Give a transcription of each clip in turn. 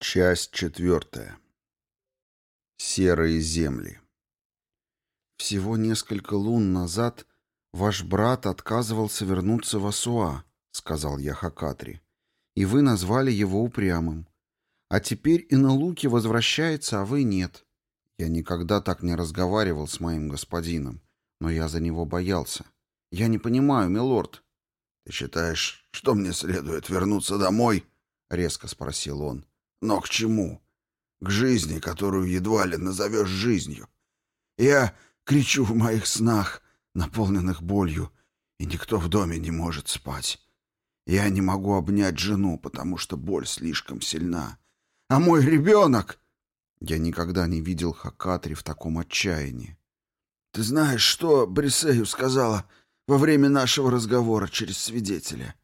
Часть четвертая. Серые земли. Всего несколько лун назад ваш брат отказывался вернуться в Асуа, сказал я Хакатри, и вы назвали его упрямым. А теперь и на Луке возвращается, а вы нет. Я никогда так не разговаривал с моим господином, но я за него боялся. Я не понимаю, милорд. Ты считаешь, что мне следует вернуться домой? резко спросил он. Но к чему? К жизни, которую едва ли назовешь жизнью. Я кричу в моих снах, наполненных болью, и никто в доме не может спать. Я не могу обнять жену, потому что боль слишком сильна. А мой ребенок... Я никогда не видел Хакатри в таком отчаянии. Ты знаешь, что Брисею сказала во время нашего разговора через свидетеля?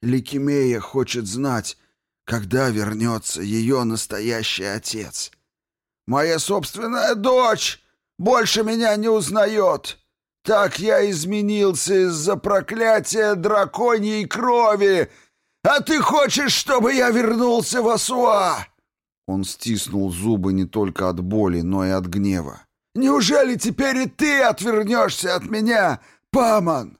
Ликимея хочет знать, когда вернется ее настоящий отец. Моя собственная дочь больше меня не узнает. Так я изменился из-за проклятия драконьей крови, а ты хочешь, чтобы я вернулся в Асуа?» Он стиснул зубы не только от боли, но и от гнева. «Неужели теперь и ты отвернешься от меня, Паман?»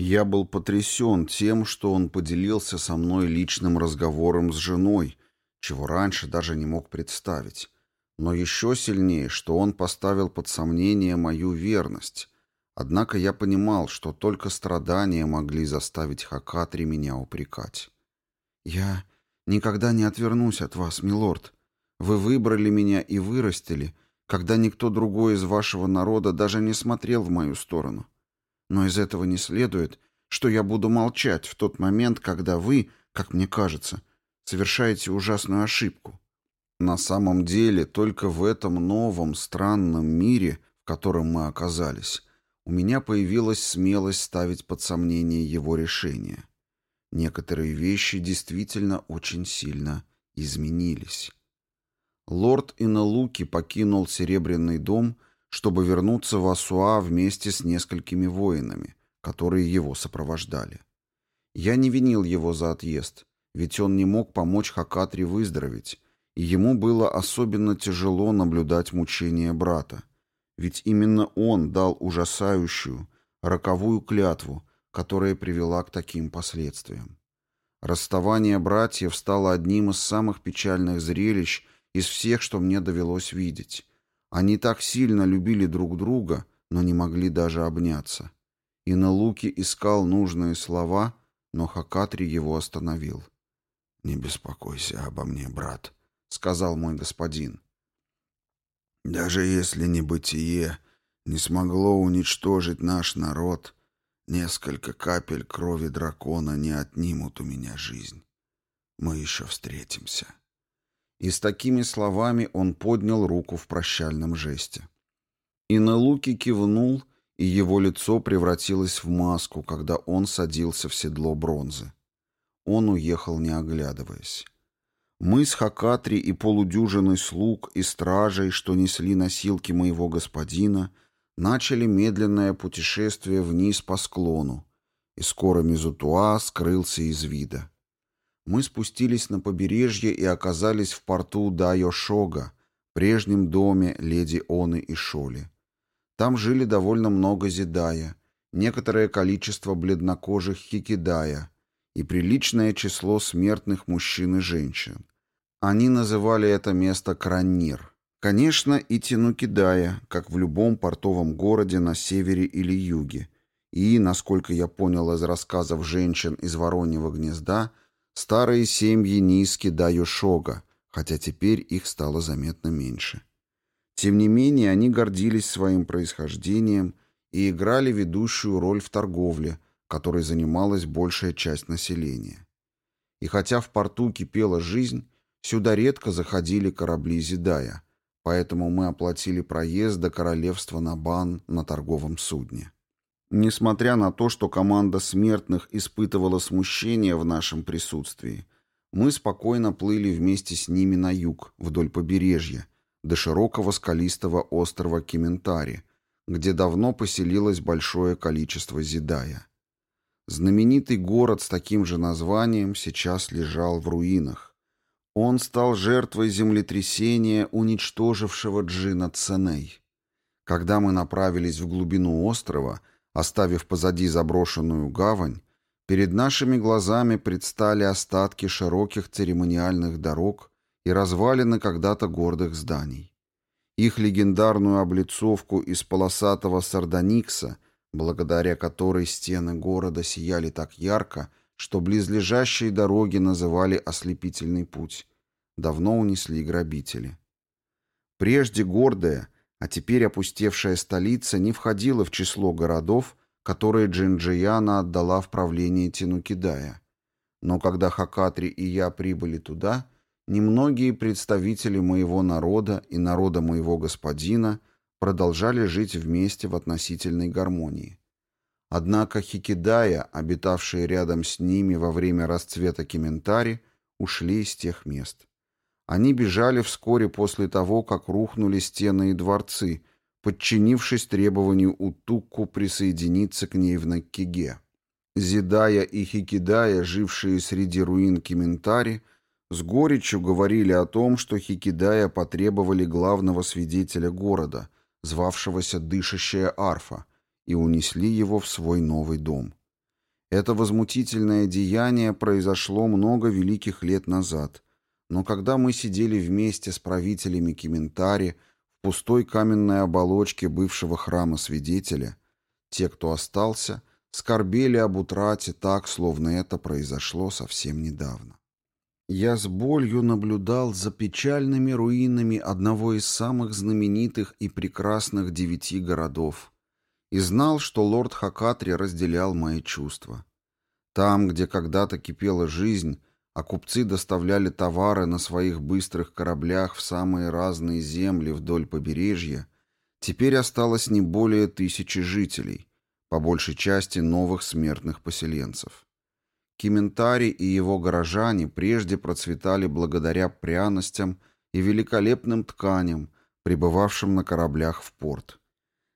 Я был потрясен тем, что он поделился со мной личным разговором с женой, чего раньше даже не мог представить. Но еще сильнее, что он поставил под сомнение мою верность. Однако я понимал, что только страдания могли заставить Хакатри меня упрекать. «Я никогда не отвернусь от вас, милорд. Вы выбрали меня и вырастили, когда никто другой из вашего народа даже не смотрел в мою сторону. Но из этого не следует, что я буду молчать в тот момент, когда вы, как мне кажется, совершаете ужасную ошибку. На самом деле, только в этом новом странном мире, в котором мы оказались, у меня появилась смелость ставить под сомнение его решение. Некоторые вещи действительно очень сильно изменились. Лорд Иналуки покинул Серебряный дом чтобы вернуться в Асуа вместе с несколькими воинами, которые его сопровождали. Я не винил его за отъезд, ведь он не мог помочь Хакатри выздороветь, и ему было особенно тяжело наблюдать мучения брата, ведь именно он дал ужасающую, роковую клятву, которая привела к таким последствиям. Расставание братьев стало одним из самых печальных зрелищ из всех, что мне довелось видеть. Они так сильно любили друг друга, но не могли даже обняться. И на луке искал нужные слова, но Хакатри его остановил. «Не беспокойся обо мне, брат», — сказал мой господин. «Даже если небытие не смогло уничтожить наш народ, несколько капель крови дракона не отнимут у меня жизнь. Мы еще встретимся». И с такими словами он поднял руку в прощальном жесте. И на луке кивнул, и его лицо превратилось в маску, когда он садился в седло бронзы. Он уехал, не оглядываясь. Мы с Хакатри и полудюжиной слуг и стражей, что несли носилки моего господина, начали медленное путешествие вниз по склону, и скоро Мизутуа скрылся из вида мы спустились на побережье и оказались в порту Дайошога, прежнем доме леди Оны и Шоли. Там жили довольно много зидая, некоторое количество бледнокожих хикидая и приличное число смертных мужчин и женщин. Они называли это место Краннир. Конечно, и Тинукидая, как в любом портовом городе на севере или юге. И, насколько я понял из рассказов женщин из Вороньего гнезда, Старые семьи низки даю шога, хотя теперь их стало заметно меньше. Тем не менее, они гордились своим происхождением и играли ведущую роль в торговле, которой занималась большая часть населения. И хотя в порту кипела жизнь, сюда редко заходили корабли Зидая, поэтому мы оплатили проезд до королевства Набан на торговом судне. Несмотря на то, что команда смертных испытывала смущение в нашем присутствии, мы спокойно плыли вместе с ними на юг, вдоль побережья, до широкого скалистого острова Кементари, где давно поселилось большое количество зидая. Знаменитый город с таким же названием сейчас лежал в руинах. Он стал жертвой землетрясения, уничтожившего Джина Ценей. Когда мы направились в глубину острова, оставив позади заброшенную гавань, перед нашими глазами предстали остатки широких церемониальных дорог и развалины когда-то гордых зданий. Их легендарную облицовку из полосатого сардоникса, благодаря которой стены города сияли так ярко, что близлежащие дороги называли «ослепительный путь», давно унесли грабители. Прежде гордая, а теперь опустевшая столица не входила в число городов, которые Джинджияна отдала в правление Тинукидая. Но когда Хакатри и я прибыли туда, немногие представители моего народа и народа моего господина продолжали жить вместе в относительной гармонии. Однако Хикидая, обитавшие рядом с ними во время расцвета Кементари, ушли из тех мест. Они бежали вскоре после того, как рухнули стены и дворцы, подчинившись требованию Утукку присоединиться к ней в Наккиге. Зидая и Хикидая, жившие среди руин Кементари, с горечью говорили о том, что Хикидая потребовали главного свидетеля города, звавшегося Дышащая Арфа, и унесли его в свой новый дом. Это возмутительное деяние произошло много великих лет назад, но когда мы сидели вместе с правителями Кементари в пустой каменной оболочке бывшего храма свидетеля, те, кто остался, скорбели об утрате так, словно это произошло совсем недавно. Я с болью наблюдал за печальными руинами одного из самых знаменитых и прекрасных девяти городов, и знал, что лорд Хакатри разделял мои чувства. Там, где когда-то кипела жизнь, а купцы доставляли товары на своих быстрых кораблях в самые разные земли вдоль побережья, теперь осталось не более тысячи жителей, по большей части новых смертных поселенцев. Кементарий и его горожане прежде процветали благодаря пряностям и великолепным тканям, прибывавшим на кораблях в порт.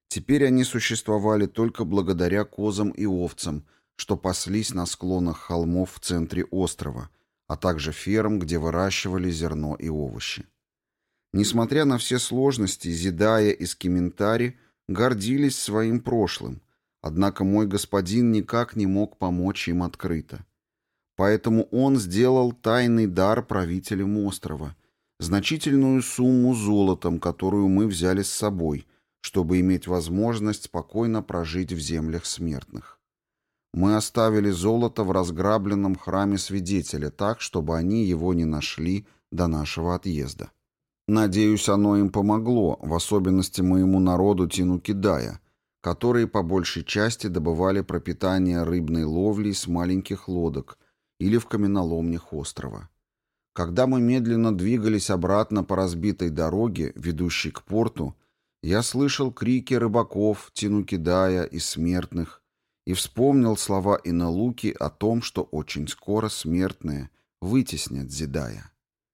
Теперь они существовали только благодаря козам и овцам, что паслись на склонах холмов в центре острова, а также ферм, где выращивали зерно и овощи. Несмотря на все сложности, Зидая и Скиментари гордились своим прошлым, однако мой господин никак не мог помочь им открыто. Поэтому он сделал тайный дар правителям острова, значительную сумму золотом, которую мы взяли с собой – чтобы иметь возможность спокойно прожить в землях смертных. Мы оставили золото в разграбленном храме свидетеля так, чтобы они его не нашли до нашего отъезда. Надеюсь, оно им помогло, в особенности моему народу Тинукидая, которые по большей части добывали пропитание рыбной ловлей с маленьких лодок или в каменоломнях острова. Когда мы медленно двигались обратно по разбитой дороге, ведущей к порту, я слышал крики рыбаков, тинукидая и смертных, и вспомнил слова Иналуки о том, что очень скоро смертные вытеснят Зидая.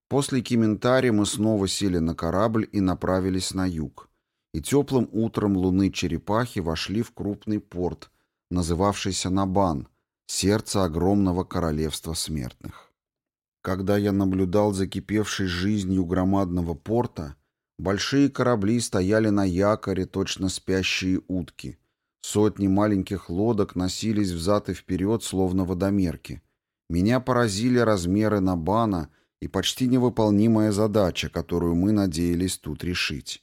После Киментари мы снова сели на корабль и направились на юг, и теплым утром луны черепахи вошли в крупный порт, называвшийся Набан, сердце огромного королевства смертных. Когда я наблюдал за кипевшей жизнью громадного порта, Большие корабли стояли на якоре, точно спящие утки. Сотни маленьких лодок носились взад и вперед, словно водомерки. Меня поразили размеры Набана и почти невыполнимая задача, которую мы надеялись тут решить.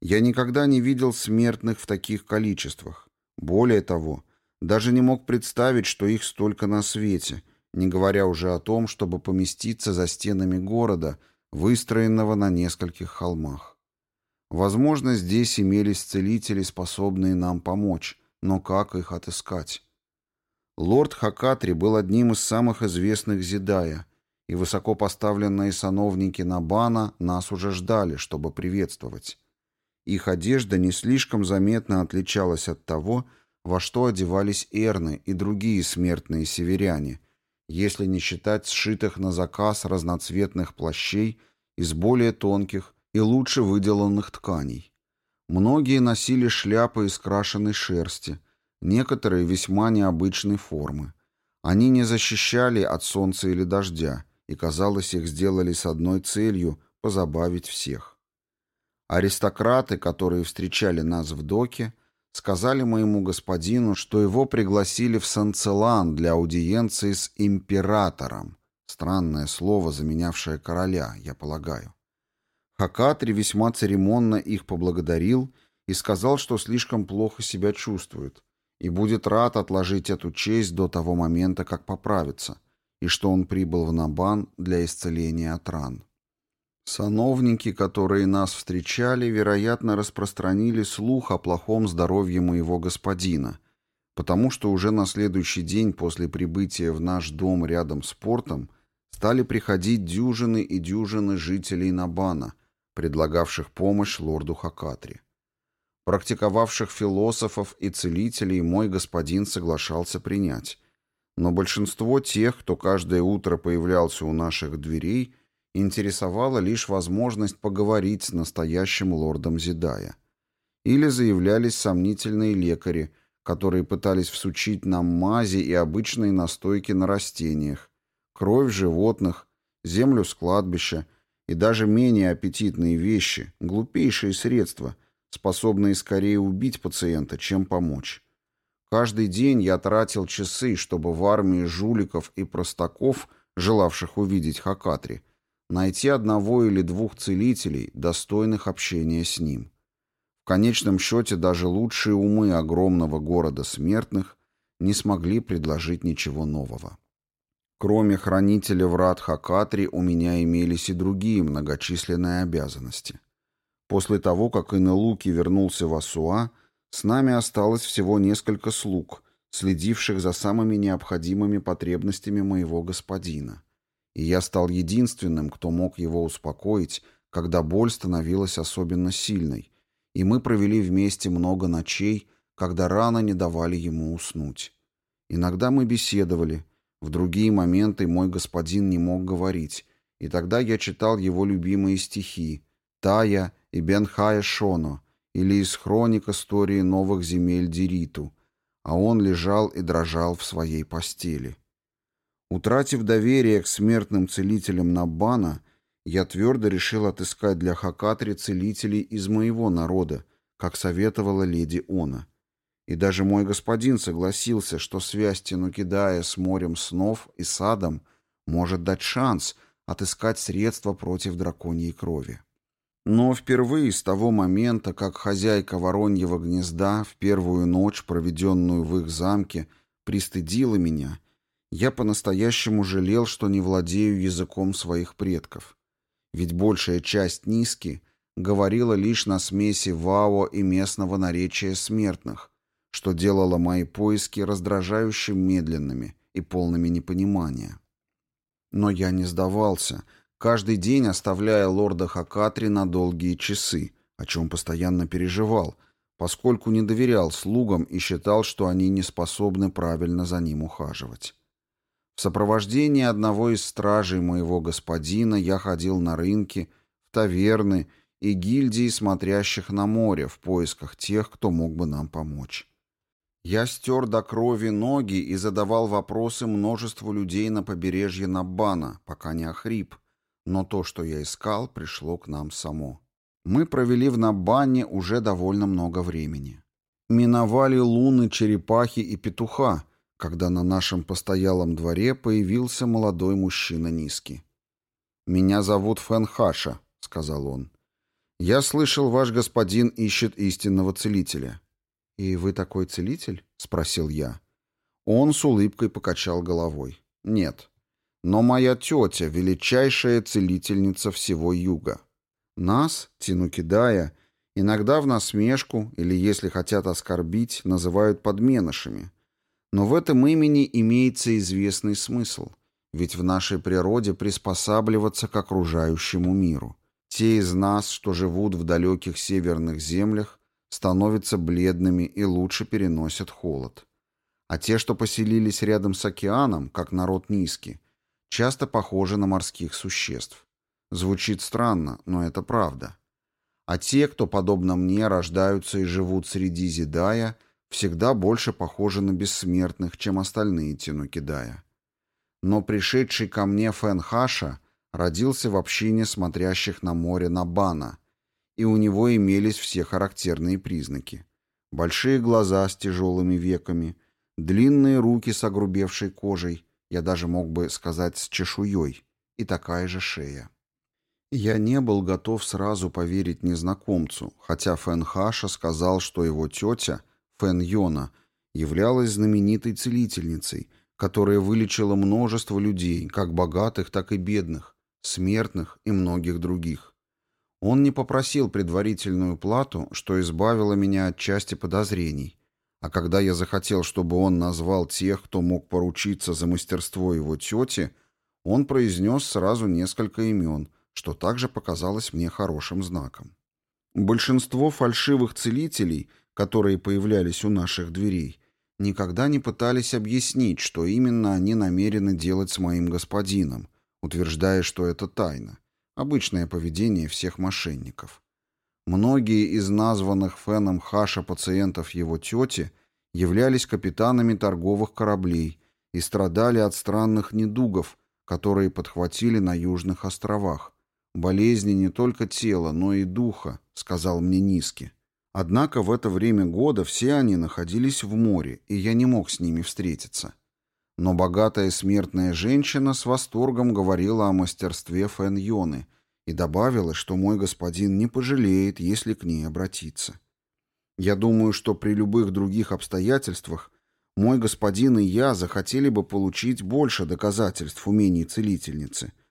Я никогда не видел смертных в таких количествах. Более того, даже не мог представить, что их столько на свете, не говоря уже о том, чтобы поместиться за стенами города — выстроенного на нескольких холмах. Возможно, здесь имелись целители, способные нам помочь, но как их отыскать? Лорд Хакатри был одним из самых известных Зидая, и высокопоставленные сановники Набана нас уже ждали, чтобы приветствовать. Их одежда не слишком заметно отличалась от того, во что одевались эрны и другие смертные северяне, если не считать сшитых на заказ разноцветных плащей из более тонких и лучше выделанных тканей. Многие носили шляпы из крашеной шерсти, некоторые весьма необычной формы. Они не защищали от солнца или дождя, и, казалось, их сделали с одной целью — позабавить всех. Аристократы, которые встречали нас в доке, сказали моему господину, что его пригласили в Санцелан для аудиенции с императором. Странное слово, заменявшее короля, я полагаю. Хакатри весьма церемонно их поблагодарил и сказал, что слишком плохо себя чувствует, и будет рад отложить эту честь до того момента, как поправится, и что он прибыл в Набан для исцеления от ран. Сановники, которые нас встречали, вероятно, распространили слух о плохом здоровье моего господина, потому что уже на следующий день после прибытия в наш дом рядом с портом стали приходить дюжины и дюжины жителей Набана, предлагавших помощь лорду Хакатри. Практиковавших философов и целителей мой господин соглашался принять, но большинство тех, кто каждое утро появлялся у наших дверей, интересовала лишь возможность поговорить с настоящим лордом Зидая. Или заявлялись сомнительные лекари, которые пытались всучить нам мази и обычные настойки на растениях, кровь животных, землю с кладбища и даже менее аппетитные вещи, глупейшие средства, способные скорее убить пациента, чем помочь. Каждый день я тратил часы, чтобы в армии жуликов и простаков, желавших увидеть Хакатри, найти одного или двух целителей, достойных общения с ним. В конечном счете даже лучшие умы огромного города смертных не смогли предложить ничего нового. Кроме хранителя врат Хакатри у меня имелись и другие многочисленные обязанности. После того, как Инелуки вернулся в Асуа, с нами осталось всего несколько слуг, следивших за самыми необходимыми потребностями моего господина и я стал единственным, кто мог его успокоить, когда боль становилась особенно сильной, и мы провели вместе много ночей, когда рано не давали ему уснуть. Иногда мы беседовали, в другие моменты мой господин не мог говорить, и тогда я читал его любимые стихи «Тая» и «Бенхая Шоно» или из хроник истории новых земель Дириту, а он лежал и дрожал в своей постели. Утратив доверие к смертным целителям Наббана, я твердо решил отыскать для Хакатри целителей из моего народа, как советовала леди Она. И даже мой господин согласился, что связь Тенукидая с морем снов и садом может дать шанс отыскать средства против драконьей крови. Но впервые с того момента, как хозяйка Вороньего гнезда в первую ночь, проведенную в их замке, пристыдила меня я по-настоящему жалел, что не владею языком своих предков. Ведь большая часть Низки говорила лишь на смеси вао и местного наречия смертных, что делало мои поиски раздражающе медленными и полными непонимания. Но я не сдавался, каждый день оставляя лорда Хакатри на долгие часы, о чем постоянно переживал, поскольку не доверял слугам и считал, что они не способны правильно за ним ухаживать. В сопровождении одного из стражей моего господина я ходил на рынки, в таверны и гильдии смотрящих на море в поисках тех, кто мог бы нам помочь. Я стер до крови ноги и задавал вопросы множеству людей на побережье Наббана, пока не охрип, но то, что я искал, пришло к нам само. Мы провели в Наббане уже довольно много времени. Миновали луны черепахи и петуха, когда на нашем постоялом дворе появился молодой мужчина низкий. «Меня зовут Фэнхаша», — сказал он. «Я слышал, ваш господин ищет истинного целителя». «И вы такой целитель?» — спросил я. Он с улыбкой покачал головой. «Нет. Но моя тетя — величайшая целительница всего юга. Нас, Тинукидая, иногда в насмешку или, если хотят оскорбить, называют подменышами, но в этом имени имеется известный смысл, ведь в нашей природе приспосабливаться к окружающему миру. Те из нас, что живут в далеких северных землях, становятся бледными и лучше переносят холод. А те, что поселились рядом с океаном, как народ низкий, часто похожи на морских существ. Звучит странно, но это правда. А те, кто, подобно мне, рождаются и живут среди Зидая, всегда больше похожи на бессмертных, чем остальные Тинукидая. Но пришедший ко мне Фэн Хаша родился в общине смотрящих на море Набана, и у него имелись все характерные признаки. Большие глаза с тяжелыми веками, длинные руки с огрубевшей кожей, я даже мог бы сказать с чешуей, и такая же шея. Я не был готов сразу поверить незнакомцу, хотя Фэн Хаша сказал, что его тетя, Фэн Йона, являлась знаменитой целительницей, которая вылечила множество людей, как богатых, так и бедных, смертных и многих других. Он не попросил предварительную плату, что избавило меня от части подозрений, а когда я захотел, чтобы он назвал тех, кто мог поручиться за мастерство его тети, он произнес сразу несколько имен — что также показалось мне хорошим знаком. Большинство фальшивых целителей, которые появлялись у наших дверей, никогда не пытались объяснить, что именно они намерены делать с моим господином, утверждая, что это тайна, обычное поведение всех мошенников. Многие из названных Феном Хаша пациентов его тети являлись капитанами торговых кораблей и страдали от странных недугов, которые подхватили на Южных островах, «Болезни не только тела, но и духа», — сказал мне Низки. Однако в это время года все они находились в море, и я не мог с ними встретиться. Но богатая смертная женщина с восторгом говорила о мастерстве Фэн Йоны и добавила, что мой господин не пожалеет, если к ней обратиться. Я думаю, что при любых других обстоятельствах мой господин и я захотели бы получить больше доказательств умений целительницы —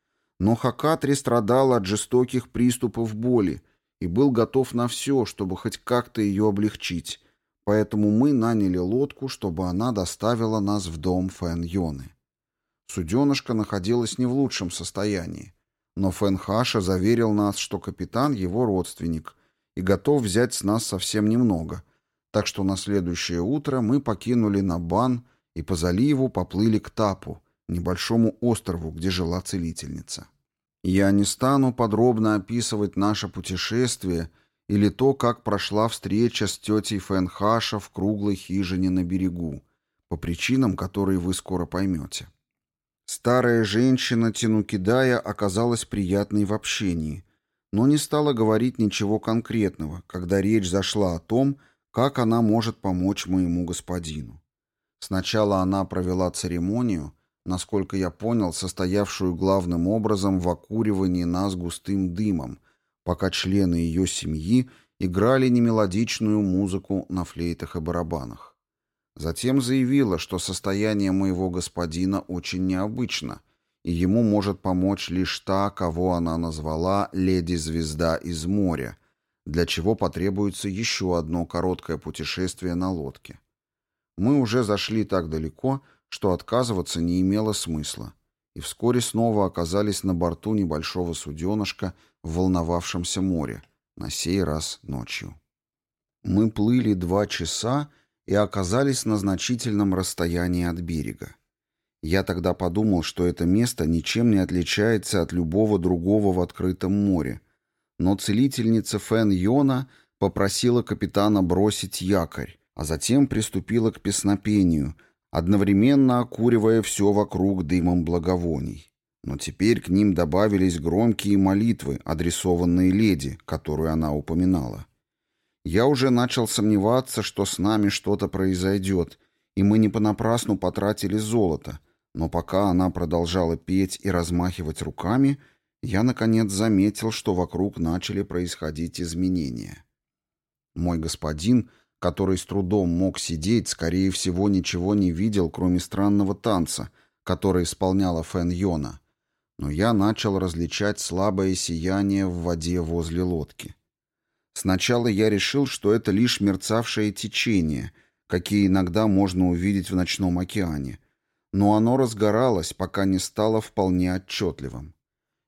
но Хакатри страдал от жестоких приступов боли и был готов на все, чтобы хоть как-то ее облегчить, поэтому мы наняли лодку, чтобы она доставила нас в дом Фэн Йоны. Суденышка находилась не в лучшем состоянии, но Фэн Хаша заверил нас, что капитан его родственник и готов взять с нас совсем немного, так что на следующее утро мы покинули Набан и по заливу поплыли к Тапу, небольшому острову, где жила целительница. Я не стану подробно описывать наше путешествие или то, как прошла встреча с тетей Фэнхаша в круглой хижине на берегу, по причинам, которые вы скоро поймете. Старая женщина Тинукидая оказалась приятной в общении, но не стала говорить ничего конкретного, когда речь зашла о том, как она может помочь моему господину. Сначала она провела церемонию, насколько я понял, состоявшую главным образом в окуривании нас густым дымом, пока члены ее семьи играли немелодичную музыку на флейтах и барабанах. Затем заявила, что состояние моего господина очень необычно, и ему может помочь лишь та, кого она назвала «Леди-звезда из моря», для чего потребуется еще одно короткое путешествие на лодке. Мы уже зашли так далеко, что отказываться не имело смысла, и вскоре снова оказались на борту небольшого суденышка в волновавшемся море, на сей раз ночью. Мы плыли два часа и оказались на значительном расстоянии от берега. Я тогда подумал, что это место ничем не отличается от любого другого в открытом море, но целительница Фэн Йона попросила капитана бросить якорь, а затем приступила к песнопению — одновременно окуривая все вокруг дымом благовоний. Но теперь к ним добавились громкие молитвы, адресованные леди, которую она упоминала. Я уже начал сомневаться, что с нами что-то произойдет, и мы не понапрасну потратили золото, но пока она продолжала петь и размахивать руками, я, наконец, заметил, что вокруг начали происходить изменения. Мой господин — который с трудом мог сидеть, скорее всего, ничего не видел, кроме странного танца, который исполняла Фэн Йона. Но я начал различать слабое сияние в воде возле лодки. Сначала я решил, что это лишь мерцавшее течение, какие иногда можно увидеть в ночном океане, но оно разгоралось, пока не стало вполне отчетливым.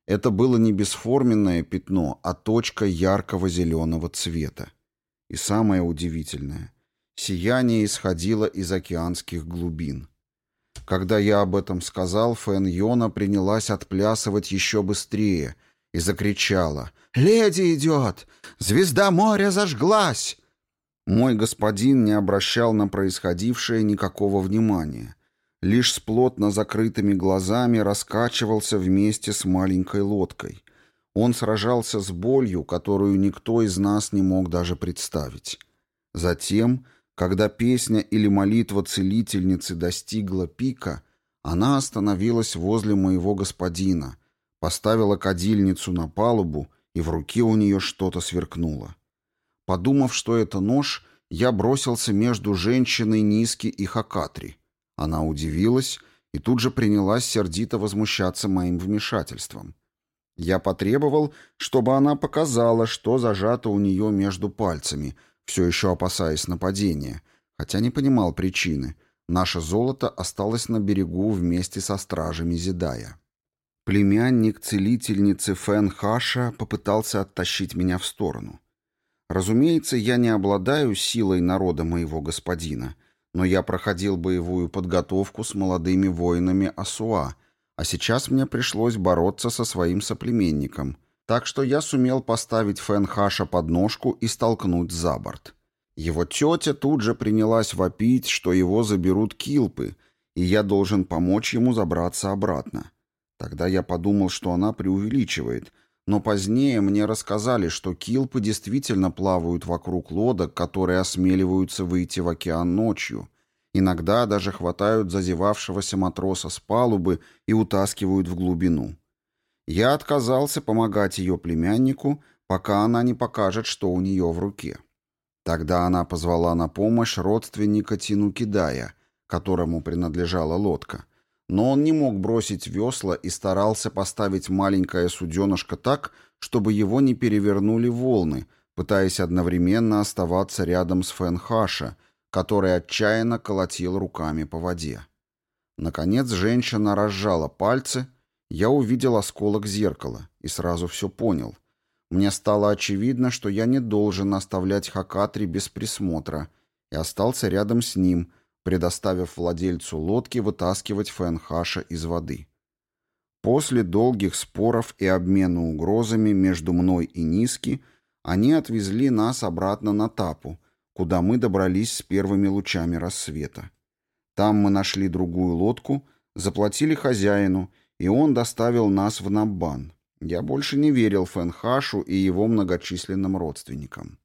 Это было не бесформенное пятно, а точка яркого зеленого цвета. И самое удивительное, сияние исходило из океанских глубин. Когда я об этом сказал, Фэн Йона принялась отплясывать еще быстрее и закричала «Леди идет! Звезда моря зажглась!» Мой господин не обращал на происходившее никакого внимания. лишь с плотно закрытыми глазами раскачивался вместе с маленькой лодкой. Он сражался с болью, которую никто из нас не мог даже представить. Затем, когда песня или молитва целительницы достигла пика, она остановилась возле моего господина, поставила кадильницу на палубу, и в руке у нее что-то сверкнуло. Подумав, что это нож, я бросился между женщиной Низки и Хакатри. Она удивилась и тут же принялась сердито возмущаться моим вмешательством. Я потребовал, чтобы она показала, что зажато у нее между пальцами, все еще опасаясь нападения, хотя не понимал причины. Наше золото осталось на берегу вместе со стражами Зидая. Племянник целительницы Фэн Хаша попытался оттащить меня в сторону. Разумеется, я не обладаю силой народа моего господина, но я проходил боевую подготовку с молодыми воинами Асуа, а сейчас мне пришлось бороться со своим соплеменником, так что я сумел поставить Фэнхаша под ножку и столкнуть за борт. Его тетя тут же принялась вопить, что его заберут килпы, и я должен помочь ему забраться обратно. Тогда я подумал, что она преувеличивает — но позднее мне рассказали, что килпы действительно плавают вокруг лодок, которые осмеливаются выйти в океан ночью. Иногда даже хватают зазевавшегося матроса с палубы и утаскивают в глубину. Я отказался помогать ее племяннику, пока она не покажет, что у нее в руке. Тогда она позвала на помощь родственника Тину Кидая, которому принадлежала лодка — но он не мог бросить весла и старался поставить маленькое суденышко так, чтобы его не перевернули волны, пытаясь одновременно оставаться рядом с Фенхаша, который отчаянно колотил руками по воде. Наконец женщина разжала пальцы, я увидел осколок зеркала и сразу все понял. Мне стало очевидно, что я не должен оставлять Хакатри без присмотра, и остался рядом с ним — предоставив владельцу лодки вытаскивать Фэнхаша из воды. После долгих споров и обмена угрозами между мной и Низки они отвезли нас обратно на Тапу, куда мы добрались с первыми лучами рассвета. Там мы нашли другую лодку, заплатили хозяину, и он доставил нас в Наббан. Я больше не верил Фэнхашу и его многочисленным родственникам.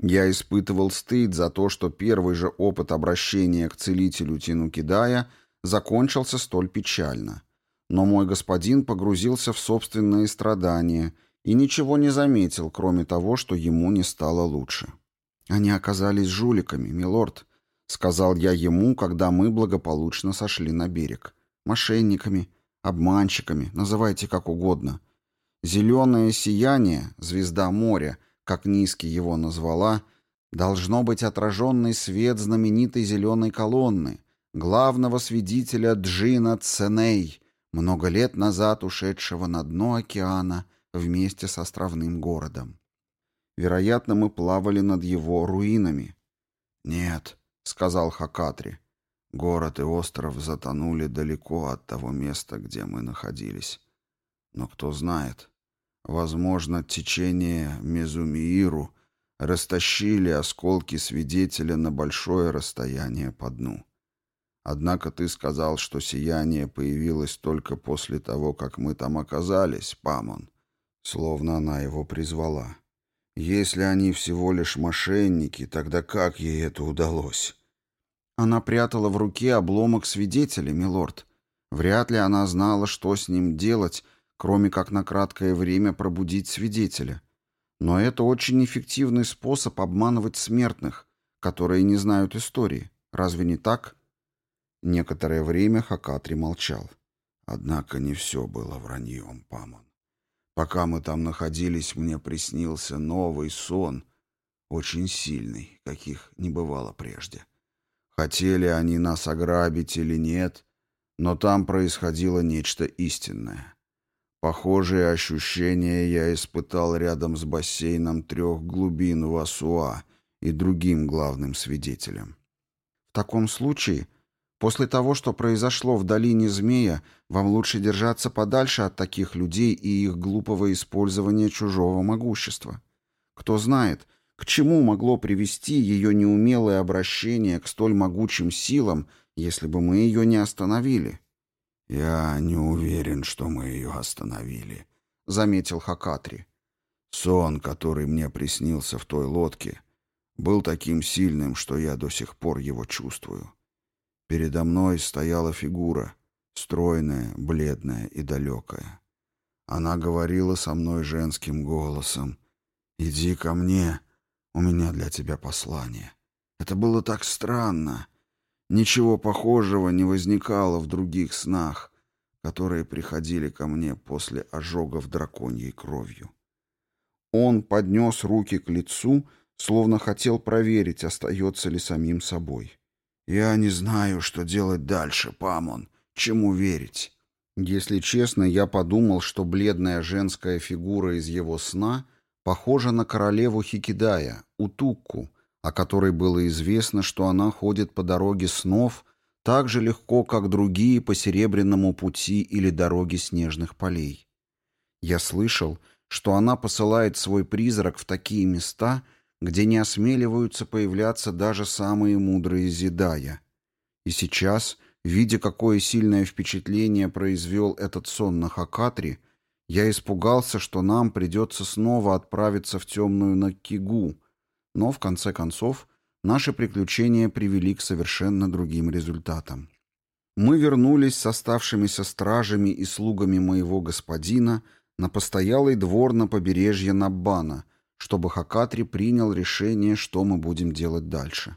Я испытывал стыд за то, что первый же опыт обращения к целителю Тинукидая закончился столь печально. Но мой господин погрузился в собственные страдания и ничего не заметил, кроме того, что ему не стало лучше. «Они оказались жуликами, милорд», — сказал я ему, когда мы благополучно сошли на берег. «Мошенниками, обманщиками, называйте как угодно. Зеленое сияние, звезда моря — как низкий его назвала, должно быть отраженный свет знаменитой зеленой колонны, главного свидетеля Джина Ценей, много лет назад ушедшего на дно океана вместе с островным городом. Вероятно, мы плавали над его руинами. «Нет», — сказал Хакатри, — «город и остров затонули далеко от того места, где мы находились. Но кто знает, Возможно, течение Мезумииру растащили осколки свидетеля на большое расстояние по дну. Однако ты сказал, что сияние появилось только после того, как мы там оказались, Памон. Словно она его призвала. Если они всего лишь мошенники, тогда как ей это удалось? Она прятала в руке обломок свидетеля, милорд. Вряд ли она знала, что с ним делать, кроме как на краткое время пробудить свидетеля. Но это очень эффективный способ обманывать смертных, которые не знают истории. Разве не так? Некоторое время Хакатри молчал. Однако не все было враньем, Памон. Пока мы там находились, мне приснился новый сон, очень сильный, каких не бывало прежде. Хотели они нас ограбить или нет, но там происходило нечто истинное. Похожие ощущения я испытал рядом с бассейном трех глубин Васуа и другим главным свидетелем. В таком случае, после того, что произошло в долине Змея, вам лучше держаться подальше от таких людей и их глупого использования чужого могущества. Кто знает, к чему могло привести ее неумелое обращение к столь могучим силам если бы мы ее не остановили. «Я не уверен, что мы ее остановили», — заметил Хакатри. «Сон, который мне приснился в той лодке, был таким сильным, что я до сих пор его чувствую. Передо мной стояла фигура, стройная, бледная и далекая. Она говорила со мной женским голосом. «Иди ко мне, у меня для тебя послание». Это было так странно. Ничего похожего не возникало в других снах, которые приходили ко мне после ожогов драконьей кровью. Он поднес руки к лицу, словно хотел проверить, остается ли самим собой. «Я не знаю, что делать дальше, Памон. Чему верить?» Если честно, я подумал, что бледная женская фигура из его сна похожа на королеву Хикидая, Утукку, о которой было известно, что она ходит по дороге снов так же легко, как другие по Серебряному пути или дороге снежных полей. Я слышал, что она посылает свой призрак в такие места, где не осмеливаются появляться даже самые мудрые Зидая. И сейчас, видя, какое сильное впечатление произвел этот сон на Хакатри, я испугался, что нам придется снова отправиться в темную Накигу, но, в конце концов, наши приключения привели к совершенно другим результатам. Мы вернулись с оставшимися стражами и слугами моего господина на постоялый двор на побережье Наббана, чтобы Хакатри принял решение, что мы будем делать дальше.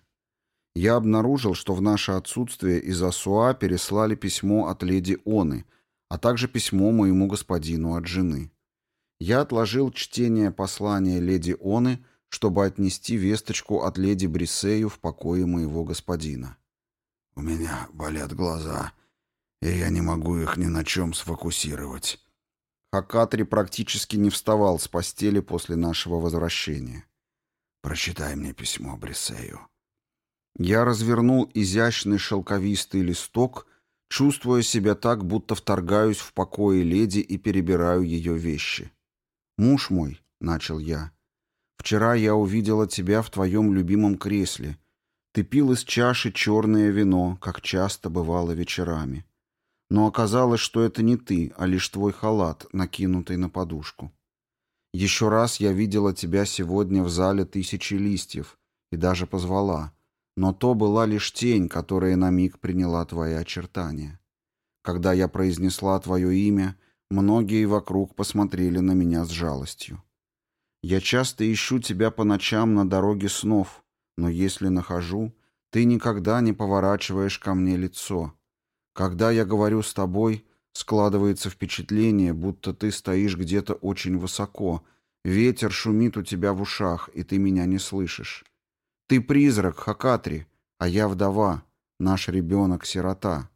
Я обнаружил, что в наше отсутствие из Асуа переслали письмо от леди Оны, а также письмо моему господину от жены. Я отложил чтение послания леди Оны, чтобы отнести весточку от леди Брисею в покое моего господина. «У меня болят глаза, и я не могу их ни на чем сфокусировать». Хакатри практически не вставал с постели после нашего возвращения. «Прочитай мне письмо Брисею». Я развернул изящный шелковистый листок, чувствуя себя так, будто вторгаюсь в покое леди и перебираю ее вещи. «Муж мой», — начал я, — Вчера я увидела тебя в твоем любимом кресле. Ты пил из чаши черное вино, как часто бывало вечерами. Но оказалось, что это не ты, а лишь твой халат, накинутый на подушку. Еще раз я видела тебя сегодня в зале тысячи листьев и даже позвала, но то была лишь тень, которая на миг приняла твои очертания. Когда я произнесла твое имя, многие вокруг посмотрели на меня с жалостью. Я часто ищу тебя по ночам на дороге снов, но если нахожу, ты никогда не поворачиваешь ко мне лицо. Когда я говорю с тобой, складывается впечатление, будто ты стоишь где-то очень высоко, ветер шумит у тебя в ушах, и ты меня не слышишь. Ты призрак, Хакатри, а я вдова, наш ребенок-сирота.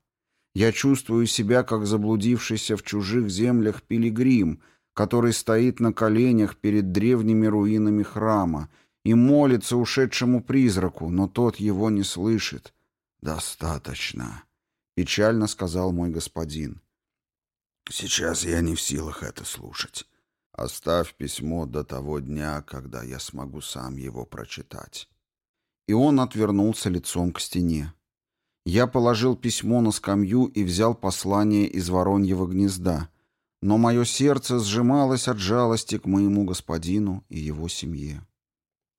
Я чувствую себя, как заблудившийся в чужих землях пилигрим — который стоит на коленях перед древними руинами храма и молится ушедшему призраку, но тот его не слышит. «Достаточно», — печально сказал мой господин. «Сейчас я не в силах это слушать. Оставь письмо до того дня, когда я смогу сам его прочитать». И он отвернулся лицом к стене. Я положил письмо на скамью и взял послание из вороньего гнезда, но мое сердце сжималось от жалости к моему господину и его семье.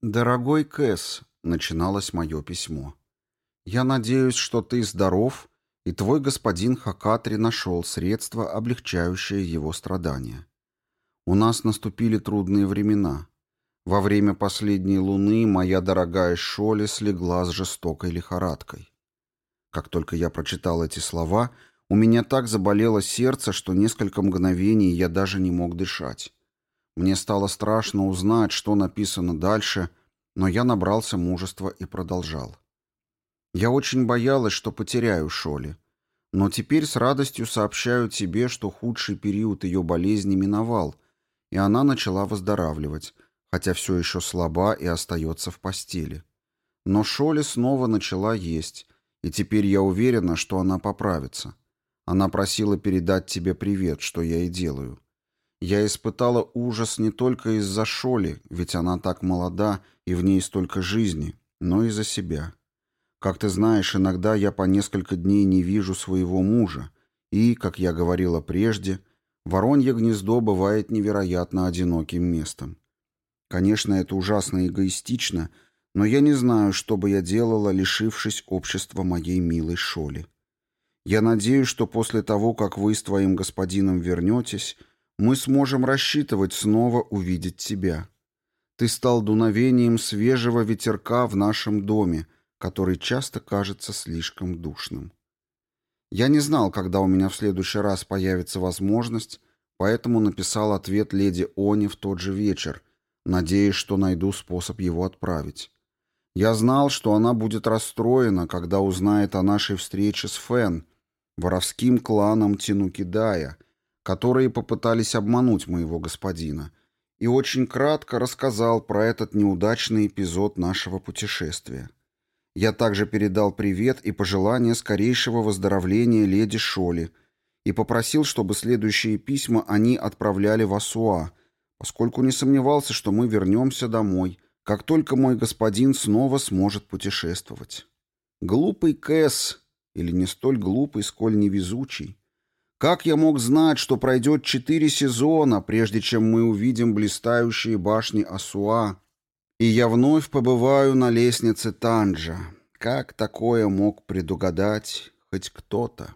«Дорогой Кэс», — начиналось мое письмо, — «я надеюсь, что ты здоров, и твой господин Хакатри нашел средства, облегчающие его страдания. У нас наступили трудные времена. Во время последней луны моя дорогая Шоли слегла с жестокой лихорадкой. Как только я прочитал эти слова — у меня так заболело сердце, что несколько мгновений я даже не мог дышать. Мне стало страшно узнать, что написано дальше, но я набрался мужества и продолжал. Я очень боялась, что потеряю Шоли. Но теперь с радостью сообщаю тебе, что худший период ее болезни миновал, и она начала выздоравливать, хотя все еще слаба и остается в постели. Но Шоли снова начала есть, и теперь я уверена, что она поправится. Она просила передать тебе привет, что я и делаю. Я испытала ужас не только из-за Шоли, ведь она так молода и в ней столько жизни, но и за себя. Как ты знаешь, иногда я по несколько дней не вижу своего мужа, и, как я говорила прежде, Воронье гнездо бывает невероятно одиноким местом. Конечно, это ужасно эгоистично, но я не знаю, что бы я делала, лишившись общества моей милой Шоли. Я надеюсь, что после того, как вы с твоим господином вернетесь, мы сможем рассчитывать снова увидеть тебя. Ты стал дуновением свежего ветерка в нашем доме, который часто кажется слишком душным. Я не знал, когда у меня в следующий раз появится возможность, поэтому написал ответ леди Они в тот же вечер, надеясь, что найду способ его отправить. Я знал, что она будет расстроена, когда узнает о нашей встрече с Фен, воровским кланом Тинукидая, которые попытались обмануть моего господина, и очень кратко рассказал про этот неудачный эпизод нашего путешествия. Я также передал привет и пожелание скорейшего выздоровления леди Шоли и попросил, чтобы следующие письма они отправляли в Асуа, поскольку не сомневался, что мы вернемся домой, как только мой господин снова сможет путешествовать. Глупый Кэс, или не столь глупый, сколь невезучий, как я мог знать, что пройдет четыре сезона, прежде чем мы увидим блистающие башни Асуа, и я вновь побываю на лестнице Танджа? Как такое мог предугадать хоть кто-то?